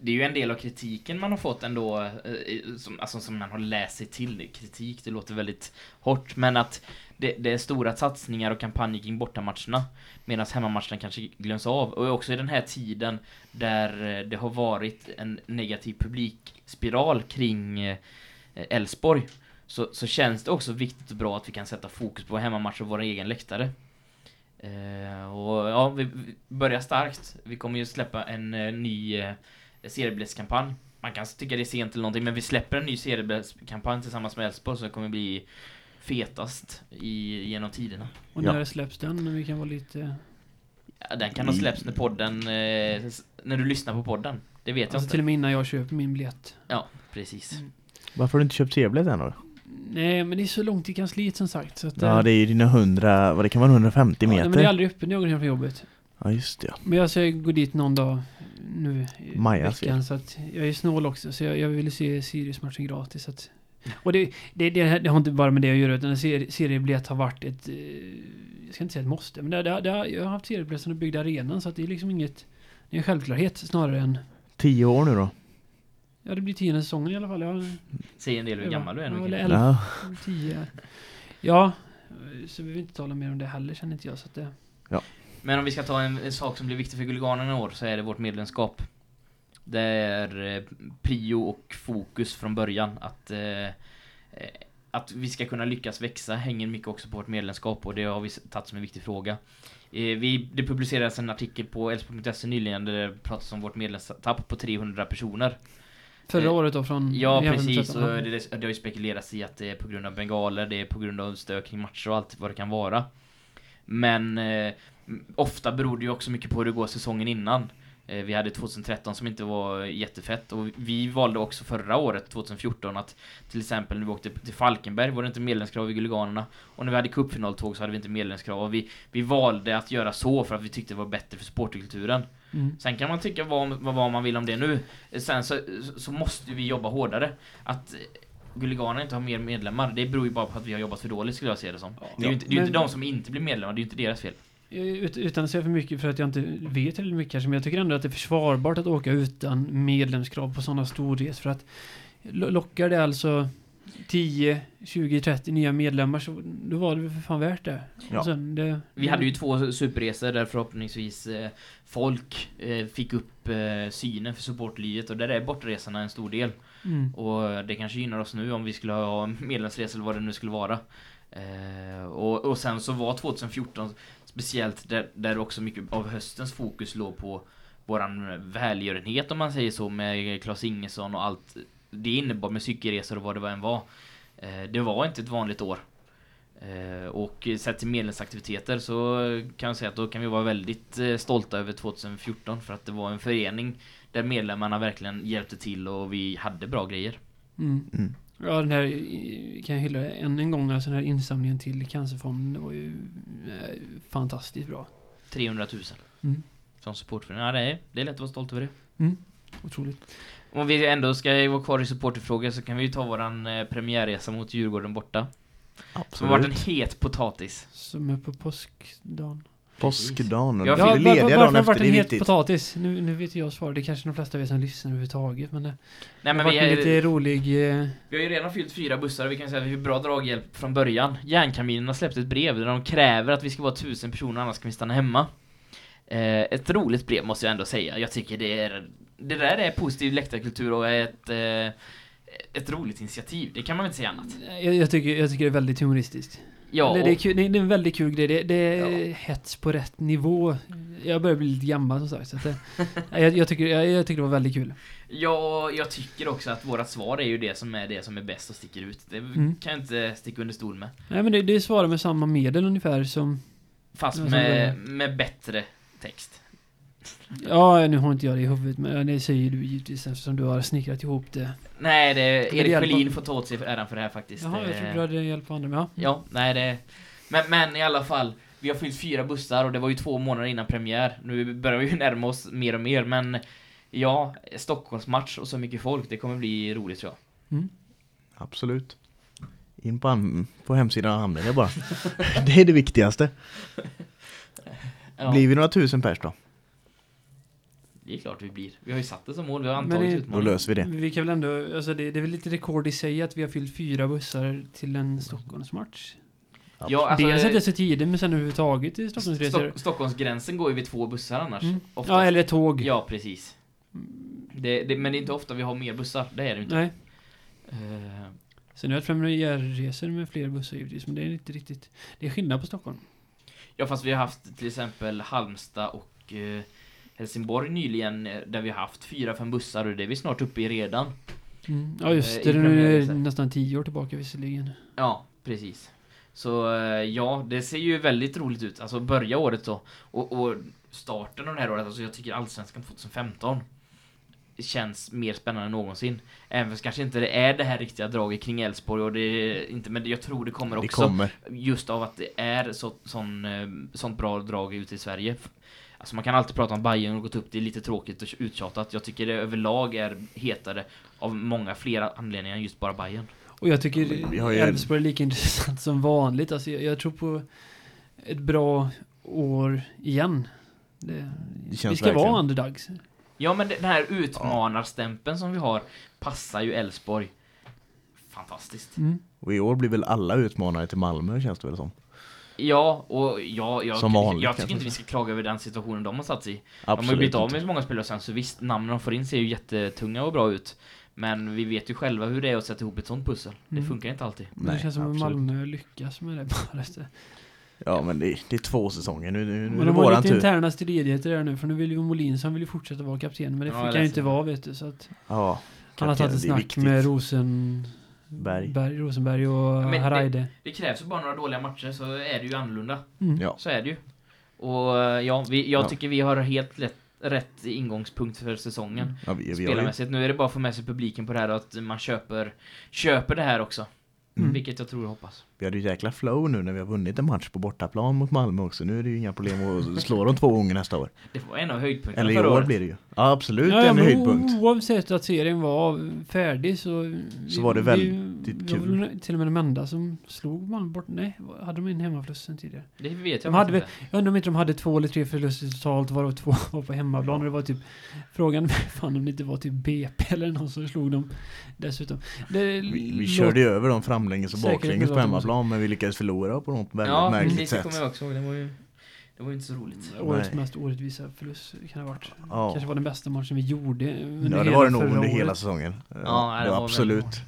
det är ju en del av kritiken man har fått ändå, eh, som, alltså som man har läst sig till. Kritik, det låter väldigt hårt, men att det, det är stora satsningar och kampanjer kring bortamatcherna, medan hemmamatcherna kanske glöms av. Och också i den här tiden där eh, det har varit en negativ publikspiral kring eh, Elfsborg, så, så känns det också viktigt och bra att vi kan sätta fokus på hemmamatcher och våra egen läktare. Uh, och ja, vi börjar starkt. Vi kommer ju släppa en uh, ny uh, seriebiljettskampanj. Man kan tycka det är sent eller någonting, men vi släpper en ny seriebiljettskampanj tillsammans med Elfsborg så det kommer bli fetast i, genom tiderna. Och när ja. släpps den? Vi kan vara lite... Ja, den kan ha släppts när podden, eh, när du lyssnar på podden. Det vet alltså jag inte. till och med innan jag köper min biljett. Ja, precis. Mm. Varför har du inte köpt seriebiljett än då? Nej, men det är så långt i kansliet som sagt. Så att, ja, det är ju dina 100, vad det kan vara 150 meter. Ja, men det är aldrig öppet när jag går hem från jobbet. Ja, just det. Men jag ska gå dit någon dag nu i Maja veckan. Så att jag är snål också. Så jag, jag ville se Sirius-matchen gratis. Så att, och det, det, det, det, har inte bara med det att göra. Utan serie, seriebiljett har varit ett... Eh, jag ska inte säga ett måste. Men det, det, det, jag har haft seriebiljett som byggde arenan. Så att det är liksom inget... Det är en självklarhet snarare än... Tio år nu då? Ja, det blir tionde säsongen i alla fall. Jag, Säg en del hur gammal du är nu. Ja, eller elva, ja. tio. Ja, så vi vill inte tala mer om det heller känner inte jag. Så att det... Ja. Men om vi ska ta en, en sak som blir viktig för Gulliganerna i år så är det vårt medlemskap. Det är eh, prio och fokus från början att eh, att vi ska kunna lyckas växa hänger mycket också på vårt medlemskap och det har vi tagit som en viktig fråga. Eh, vi, det publicerades en artikel på Älvsborg.se nyligen där det pratas om vårt medlemstapp på 300 personer. Förra eh, året då från... Ja, precis. Och det, det, det har ju spekulerats i att det är på grund av bengaler, det är på grund av stök kring matcher och allt vad det kan vara. Men eh, ofta beror det ju också mycket på hur det går säsongen innan. Eh, vi hade 2013 som inte var jättefett och vi valde också förra året, 2014, att till exempel när vi åkte till Falkenberg var det inte medlemskrav i Gulliganerna och när vi hade cupfinaltåg så hade vi inte medlemskrav och vi, vi valde att göra så för att vi tyckte det var bättre för sportkulturen. Mm. Sen kan man tycka vad, vad man vill om det nu. Sen så, så måste vi jobba hårdare. Att Gulliganerna inte har mer medlemmar, det beror ju bara på att vi har jobbat för dåligt skulle jag säga det som. Ja. Det är ju inte, det är men... inte de som inte blir medlemmar, det är ju inte deras fel. Utan att säga för mycket för att jag inte vet tillräckligt mycket kanske, men jag tycker ändå att det är försvarbart att åka utan medlemskrav på sådana storresor för att lo- lockar det alltså 10, 20, 30 nya medlemmar så då var det för fan värt det. Ja. Sen det Vi hade ju två superresor där förhoppningsvis eh, folk eh, fick upp eh, synen för supportlivet och där är bortaresorna en stor del. Mm. Och det kanske gynnar oss nu om vi skulle ha [LAUGHS] medlemsresa eller vad det nu skulle vara. Eh, och, och sen så var 2014 speciellt där, där också mycket av höstens fokus låg på våran välgörenhet om man säger så med Claes Ingesson och allt det innebar med cykelresor och vad det var än var. Eh, det var inte ett vanligt år. Eh, och sett till medlemsaktiviteter så kan jag säga att då kan vi vara väldigt eh, stolta över 2014 för att det var en förening där medlemmarna verkligen hjälpte till och vi hade bra grejer. Mm. Mm. Ja, den här kan jag hylla än en gång. Alltså den här insamlingen till Cancerfonden det var ju eh, fantastiskt bra. 300 000. Mm. Som supportförening. Ja, det är, det är lätt att vara stolt över det. Otroligt. Om vi ändå ska vara kvar i supporterfrågor så kan vi ju ta våran eh, premiärresa mot Djurgården borta. Som har varit en Absolut. het potatis. Som är på påskdagen. Påskdagen och Ja, lediga varför dagen har varit en het viktigt. potatis? Nu, nu vet jag svaret. Det kanske de flesta vet som lyssnar överhuvudtaget. Men det, Nej men har vi, varit en är, lite rolig... Eh, vi har ju redan fyllt fyra bussar och vi kan säga att vi har bra draghjälp från början. Järnkaminen har släppt ett brev där de kräver att vi ska vara tusen personer annars kan vi stanna hemma. Eh, ett roligt brev måste jag ändå säga. Jag tycker det är Det där är positiv läktarkultur och ett eh, ett roligt initiativ. Det kan man väl inte säga annat. jag, jag, tycker, jag tycker det är väldigt humoristiskt. Ja, det, är kul, det, är, en väldigt kul grej. Det, det är Ja. hets på rätt nivå. Jag börjar bli lite gammal som sagt. Så det, [LAUGHS] jag, jag, tycker, jag, jag tycker det var väldigt kul. ja, jag tycker också att våra svar är ju det som är det som är bäst och sticker ut. Det Mm. kan jag inte sticka under stol med. Nej men det, det svarar med samma medel ungefär som... Fast med, med bättre text. Ja, nu har inte jag det i huvudet men det säger du givetvis eftersom du har snickrat ihop det. Nej, det, det Erik Sjölin får ta åt sig äran för det här faktiskt. Jaha, jag trodde du hade hjälp av andra med. Ja. Ja, nej det... Men, men i alla fall, vi har fyllt fyra bussar och det var ju två månader innan premiär. Nu börjar vi ju närma oss mer och mer, men ja, Stockholmsmatch och så mycket folk, det kommer bli roligt tror jag. Mm. Absolut. In på, på hemsidan hamnar det bara. [LAUGHS] det är det viktigaste. [LAUGHS] Ja, Blir vi några tusen pers då? Det är klart vi blir. Vi har ju satt det som mål, vi har antagit det- Då utmaningen. löser vi det. Vi kan väl ändå, alltså det, det är väl lite rekord i sig att vi har fyllt fyra bussar till en Stockholmsmatch. Ja, alltså, Dels att det är så tidigt men sen överhuvudtaget i Stockholmsresor. Stock, Stockholmsgränsen går ju vid två bussar annars. Mm. Ja, eller tåg. Ja, precis. Det, det, men det är inte ofta vi har mer bussar, det är det inte. Nej. Eh, Sen har jag haft premiärresor med fler bussar givetvis, men det är inte riktigt... Det är skillnad på Stockholm. Ja fast vi har haft till exempel Halmstad och eh, Helsingborg nyligen eh, där vi har haft fyra, fem bussar och det är vi snart uppe i redan. Mm. Ja just Eh, det, det är nu premiärresor. nästan tio år tillbaka visserligen. Ja, precis. Så eh, ja, det ser ju väldigt roligt ut. Alltså börja året då. Och, och starten av det här året, alltså jag tycker Allsvenskan 2015 känns mer spännande än någonsin. Även fast kanske inte det är det här riktiga draget kring Elfsborg och det är inte, men jag tror det kommer Det också. kommer. Just av att det är så, sån, eh, sånt bra drag ute i Sverige. Alltså man kan alltid prata om Bayern och gått upp, det är lite tråkigt och uttjatat. Jag tycker det överlag är hetare av många flera anledningar än just bara Bayern. Och jag tycker Elfsborg är lika [LAUGHS] intressant som vanligt. Alltså jag, jag tror på ett bra år igen. Det, Det vi ska verkligen. vara underdogs. Ja men den här utmanarstämpeln som vi har passar ju Elfsborg fantastiskt. Mm. Och i år blir väl alla utmanare till Malmö känns det väl som. Ja, och ja, jag, Som vanligt, jag tycker inte vi ska klaga över den situationen de har satt sig i. De har ju Absolut blivit av med så många spelare sen, så visst, namnen de får in ser ju jättetunga och bra ut. Men vi vet ju själva hur det är att sätta ihop ett sånt pussel. Det Mm. funkar inte alltid. Men det Nej, känns som att absolut. Malmö lyckas med det bara. Ja men det, det är två säsonger nu, nu, nu är Men det de har våran lite tur. interna stridigheter där nu för nu vill ju Molin han vill ju fortsätta vara kapten men det Ja, fick han ju inte vara vet du så att Ja. Han har tagit ett snack med Rosen... Berg. Berg, Rosenberg och Men det- Hareide. Det krävs ju bara några dåliga matcher så är det ju annorlunda. Mm. Ja. Så är det ju. Och ja, vi, jag Ja. tycker vi har helt rätt, rätt ingångspunkt för säsongen. Ja, vi, vi Spelarmässigt. Nu är det bara att få med sig publiken på det här och att man köper, köper det här också. Mm. Vilket jag tror och hoppas. Vi hade ju jäkla flow nu när vi har vunnit en match på bortaplan mot Malmö också. Nu är det ju inga problem att [LAUGHS] slå dem två gånger nästa år. Det var en av höjdpunkterna Eller i år året. blir det ju. Ja absolut Ja, ja, en höjdpunkt. Oavsett att serien var färdig så... Så var det väl- Vi var kul. väl till och med de enda som slog Malmö bort. Nej, hade de en hemmaförlust sen tidigare? Det vet jag De hade faktiskt Jag undrar om inte de hade två eller tre förluster totalt, varav två [LAUGHS] var på hemmaplan. Och det var typ... Frågan [LAUGHS] fan om det inte var typ BP eller någon som slog dem dessutom. Det Vi, vi körde ju över dem framlänges och baklänges på något hemmaplan men vi lyckades förlora på något väldigt Ja, märkligt precis. Det sätt. kommer jag också ihåg. Det var ju, det var ju inte så roligt. Årets Nej. mest orättvisa förlust kan det ha varit. Ja. Kanske var den bästa matchen vi gjorde under Ja det var det nog under året. hela säsongen. Ja, Ja, det det var absolut.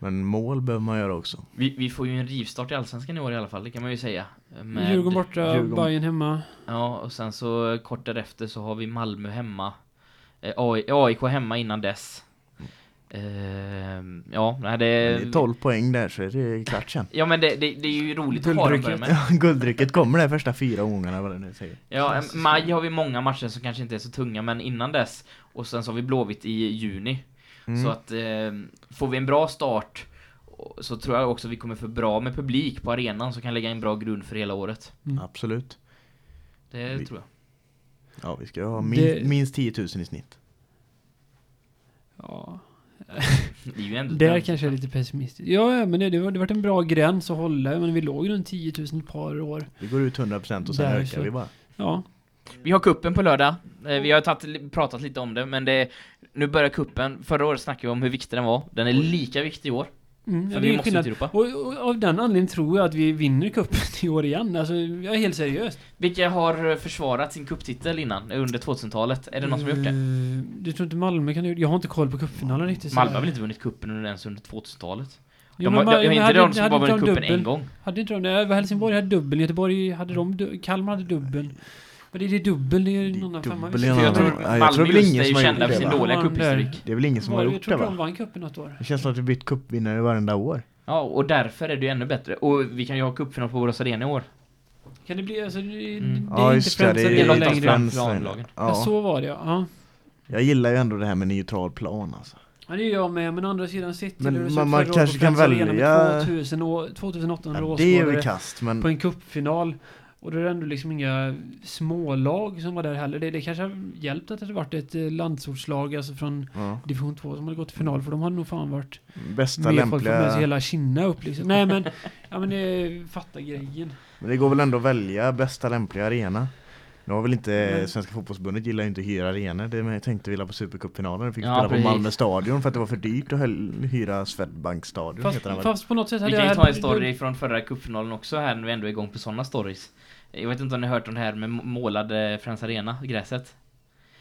Men mål behöver man göra också. Vi, vi får ju en rivstart i Allsvenskan i år i alla fall, det kan man ju säga. Med- Djurgården borta, Djurgården. Bayern hemma. Ja, och sen så kort därefter så har vi Malmö hemma. Eh, AI AIK hemma innan dess. Ehm, ja, nej det... Det är 12 poäng där så är det klart sen. Ja men det, det, det är ju roligt att ha dem med. Ja, [LAUGHS] guldrycket kommer de första fyra omgångarna vad det nu säger. Ja, maj har vi många matcher som kanske inte är så tunga, men innan dess. Och sen så har vi Blåvitt i juni. Mm. Så att eh, får vi en bra start så tror jag också vi kommer få bra med publik på arenan som kan lägga en bra grund för hela året. Absolut. Det Vi- tror jag. Ja vi ska ha minst, Det- minst 10 000 i snitt. Ja. [LAUGHS] Det är ju ändå Där kanske jag är lite pessimistisk. Ja, ja, men det, det, var, det var en bra gräns att hålla. Men vi låg runt 10 000 ett par år. Vi går ut 100% och sen Där ökar så. vi bara. Ja. Vi har kuppen på lördag. Eh, Vi har tagit, pratat lite om det, men det, nu börjar kuppen. Förra året snackade vi om hur viktig den var. Den är lika viktig i år. Mm, För vi måste skillnad. till Europa. Och, och av den anledningen tror jag att vi vinner cupen [LAUGHS] i år igen. Alltså, jag är helt seriöst. Vilka har försvarat sin kupptitel innan, under 2000-talet? Är det någon som har gjort det? Eh, Du tror inte Malmö kan Jag har inte koll på cupfinalen riktigt. Malmö har väl inte vunnit kuppen under ens under 2000-talet? De Ja, har, de, de, inte hade- de som bara vunnit dubbel? en gång? Hade inte de det? Helsingborg hade dubbel, Göteborg hade de Kalmar hade dubbel. Vad är det dubbel? Det är någon av femma. Dubbel är För jag någon tror annan- ja, jag Malmö tror väl just ingen är ju som har kända gjort för det, sin va? dåliga Ja, kupphistorik. Det är väl ingen som har Jag gjort det tror inte de va? vann cupen något år. Det känns som att vi bytt cupvinnare varenda år. Ja, och därför är det ju ännu bättre. Och vi kan ju ha cupfinal på Borås Arena i år. Kan det bli, alltså, det, Mm. det Ja är just inte det, Friends det är längre. Friends. Friends Friends-lagen. Ja. Ja, så var det ja. ja. jag gillar ju ändå det här med neutral plan alltså. Ja, det är jag med, men å andra sidan City Men man- man kanske kan välja- Med 2000 och, 2800 Ja, det är väl åskådare kast men på en cupfinal. Och då är det ändå liksom inga smålag som var där heller. Det, det kanske har hjälpt att det varit ett eh, landsortslag, alltså från ja, division 2 som hade gått till final. För de hade nog fan varit bästa mer folk från med sig lämpliga. hela Kina upp liksom. Nej men, [LAUGHS] ja men eh, fatta grejen. Men det går väl ändå att välja bästa lämpliga arena. Nu har väl inte Men- Svenska fotbollsförbundet gillar ju inte att hyra arenor. Det jag tänkte vilja på Supercupfinalen. Vi fick Ja, spela precis. på Malmö stadion för att det var för dyrt att hyra Swedbank stadion. Fast, fast på något sätt Vi hade kan ju ta en story från förra cupfinalen också här när vi ändå är igång på sådana stories. Jag vet inte om ni har hört om det här med målade Friends Arena, gräset.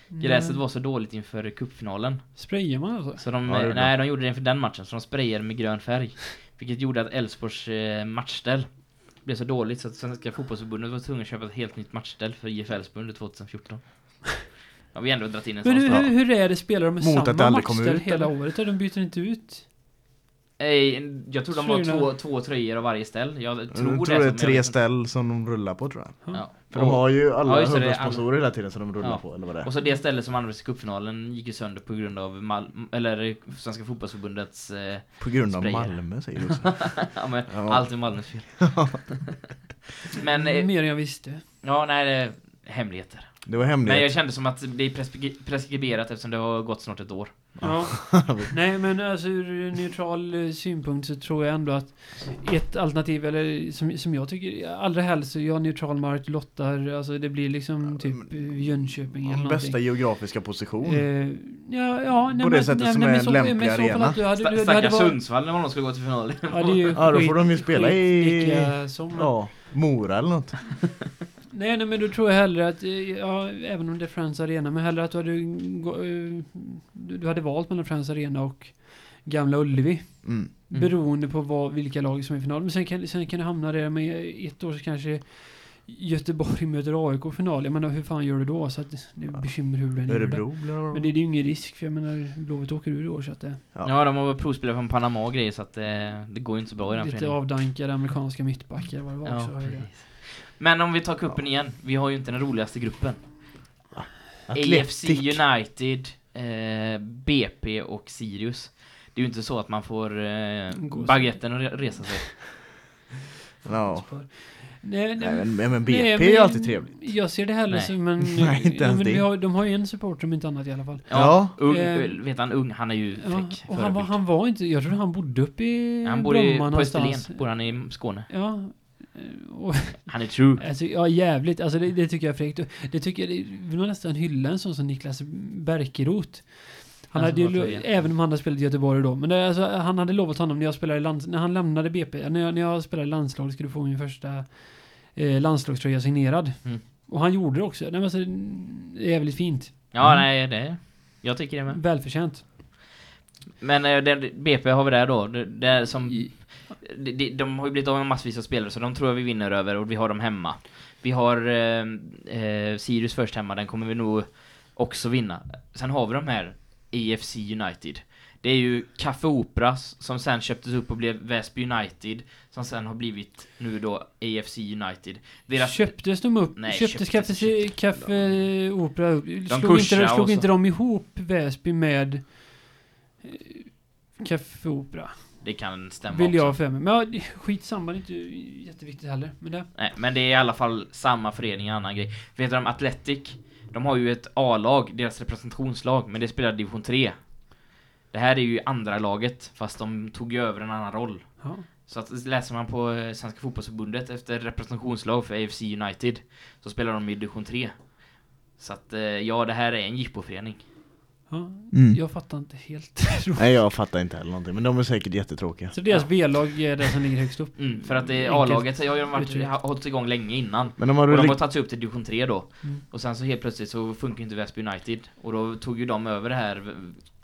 Gräset var så dåligt inför cupfinalen. Sprayar man alltså? Så de, Ja, nej, de gjorde det inför den matchen, så de sprayade med grön färg. Vilket gjorde att Elfsborgs eh, matchställ blev så dåligt så att Svenska fotbollsförbundet var tvungna att köpa ett helt nytt matchställ för IF Elfsborg under 2014. Ja, vi har ändå dragit in en Men sån hur, hur, hur är det? Spelar de med Mot samma matchställ hela eller? året? Eller de byter inte ut? Jag tror de har två, två tröjor av varje ställ. Jag Jag tror, tror, det, det är som jag tre ställ som de rullar på tror jag. Ja. För de har ju alla Ja, det, det är huvudsponsorer hela tiden som de rullar Ja. på eller vad det är. Och så det stället som användes i cupfinalen gick ju sönder på grund av Mal- eller Svenska fotbollsförbundets eh, På grund av sprayer. Malmö säger du också. [LAUGHS] ja, men Ja. allt är Malmös fel. [LAUGHS] men eh, Mer än jag visste. ja, nej, det är hemligheter. Det var Men jag hemlighet. kände som att det är preskri- preskriberat eftersom det har gått snart ett år. Ja. [LAUGHS] Nej men alltså ur neutral eh, synpunkt så tror jag ändå att ett alternativ, eller som, som jag tycker, allra helst så jag neutral mark lottar, alltså det blir liksom typ Jönköping eller Bästa någonting. geografiska position. Eh, ja, ja, nej, På det men- sättet nej, som nej, är så- lämplig arena. att du hade- du- du hade Stackars Sundsvall när de skulle gå till final. Ja, det är ju Ja, då skit- får de ju spela i- som- Ja, Mora eller något. [LAUGHS] Nej, nej, men då tror jag hellre att, eh, ja, även om det är Friends Arena, men hellre att du hade, eh, du du hade valt mellan Friends Arena och Gamla Ullevi. Mm. Mm. Beroende på vad, vilka lag som är i final. Men sen kan, sen kan det hamna där med ett år så kanske Göteborg möter AIK i final. Jag menar, hur fan gör du då? Så att det är bekymmer hur du det. Örebro blir. Men det, är ju ingen risk, för jag menar, Blåvitt åker ur i år så att det Ja. Ja, de har väl provspelat från Panama och grejer så att det, det går ju inte så bra i den lite föreningen. avdankade amerikanska mittbackar vad det var också. Ja. Men om vi tar kuppen igen, vi har ju inte den roligaste gruppen. AFC. United, eh, BP och Sirius. Det är ju inte så att man får eh, baguetten att re- resa sig. [LAUGHS] Ja. Spår. Nej, Nej, men, men BP nej, är ju alltid trevligt. Jag ser det heller Nej. som en... [LAUGHS] Nej, inte ja, ens men det. vi har, de har ju en supporter om inte annat i alla fall. Ja, Ja. ung, Eh, vet han ung, han är ju Ja, fräck. och han var, han var inte... Jag trodde han bodde uppe i han bor i, Bromma på Österlen, bor han i Skåne. Ja. Eh, Och, [LAUGHS] Han är true. alltså, ja, jävligt. Alltså det, det tycker jag är fräckt. Det tycker jag... Vill man nästan hylla en sån som Niklas Bärkeroth. Han Han hade ju, även om han hade spelat i Göteborg då. Men det, alltså, han hade lovat honom när jag spelade i lands, när han lämnade BP, när jag, när jag spelade landslag skulle du få min första eh, landslagströja signerad. Mm. Och han gjorde det också. Nej, men alltså, det är jävligt fint. Ja, Mm. nej, det... Jag tycker det med. Välförtjänt. Men eh, det, BP har vi där då. Det, det är som... I- De, de, de har ju blivit av med massvis av spelare, så de tror jag vi vinner över och vi har dem hemma. Vi har eh, eh, Sirius först hemma, den kommer vi nog också vinna. Sen har vi de här AFC United. Det är ju Café Opera som sen köptes upp och blev Väsby United, som sen har blivit nu då AFC United. Deras, Köptes de upp? Nej, köptes köptes- Café, Café Opera upp? Slog, pushade inte, slog inte de ihop Väsby med eh, Café Opera? Det kan stämma Vill jag ha för mig. Men skitsamma, det är inte jätteviktigt heller. Men det... Nej, men det är i alla fall samma förening, en annan grej. Vet du om Athletic? De har ju ett A-lag, deras representationslag, men det spelar division 3. Det här är ju andra laget, fast de tog ju över en annan roll. Ja. Så att läser man på eh, Svenska fotbollsförbundet efter representationslag för AFC United så spelar de i division 3. Så att eh, ja, det här är en jippoförening. Ja, Mm. Jag fattar inte helt. [LAUGHS] Nej, jag fattar inte heller någonting. Men de är säkert jättetråkiga. Så deras B-lag är det som ligger högst upp? Mm, för att A-laget har ju varit, har hållit igång länge innan. Men de har Och de har tagit sig upp till division 3 då. Mm. Och sen så helt plötsligt så funkar inte Väsby United. Och då tog ju de över det här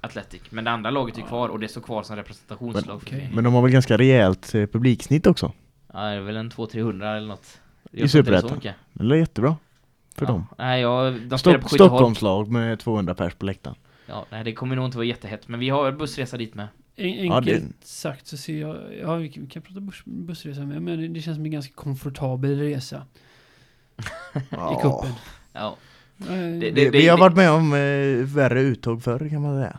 Athletic. Men det andra laget är kvar och det står kvar som representationslag okej. föreningen. Men de har väl ganska rejält eh, publiksnitt också? Ja, det är väl en 200-300 eller något. I Jag så Superettan. Det är jättebra. För ja. dem. Nej, jag, de Stock. Stockholmslag med 200 pers på läktaren. Ja, nej, det kommer nog inte vara jättehett. Men vi har bussresa dit med. En, Ja, enkelt det- sagt så ser jag, ja vi kan, prata buss, bussresa med, men det, känns som en ganska komfortabel resa [LAUGHS] i kuppen. Ja. Eh, Det- Vi, det- vi har varit med om eh, värre uttåg förr kan man säga.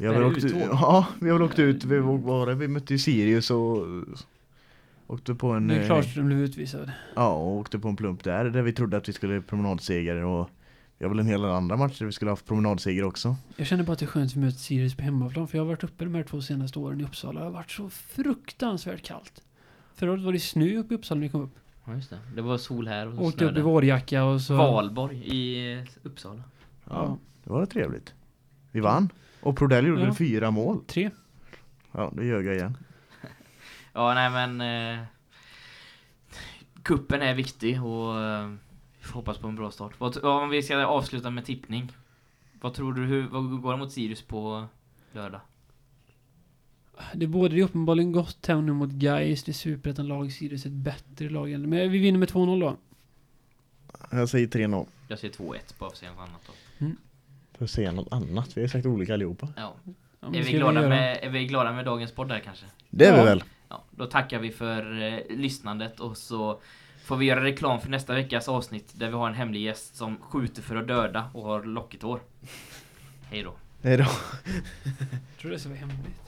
Vi har väl åkt, uttåg? ja, vi har väl åkt ut, vi, var vi mötte ju Sirius och åkte på en, det är eh, klart att de blev utvisade. ja, och åkte på en plump där, där vi trodde att vi skulle promenadseger och vi har väl en hel del andra matcher vi skulle ha haft promenadseger också. Jag känner bara att det är skönt att vi möter Sirius på hemmaplan, för jag har varit uppe de här två senaste åren i Uppsala. Det har varit så fruktansvärt kallt. Förra året var det snö uppe i Uppsala när vi kom upp. ja, just det. Det var sol här och så Åkte upp i vårjacka och så... Valborg i Uppsala. Ja, Ja. det var trevligt. Vi vann. Och Prodell gjorde Ja. fyra mål. Tre. Ja, det ljög jag igen. [LAUGHS] Ja, nej men... Eh, kuppen är viktig och eh, får hoppas på en bra start. Vad, om vi ska avsluta med tippning. Vad tror du, hur, vad går det mot Sirius på lördag? Det det är uppenbarligen gott här nu mot Gais, det är superettan-lag, Sirius är ett bättre lag. än- Men vi vinner med 2-0 då. Jag säger 3-0. Jag säger 2-1 bara för att säga något annat då. För att säga något annat. Vi har sagt olika allihopa. Ja. Ja, Är, vi glada göra. med, är vi glada med dagens podd där kanske? Det är Ja. vi väl? Ja, då tackar vi för eh, lyssnandet och så får vi göra reklam för nästa veckas avsnitt där vi har en hemlig gäst som skjuter för att döda och har lockigt hår. Hej då. Hej då. Tror det ska vara hemligt.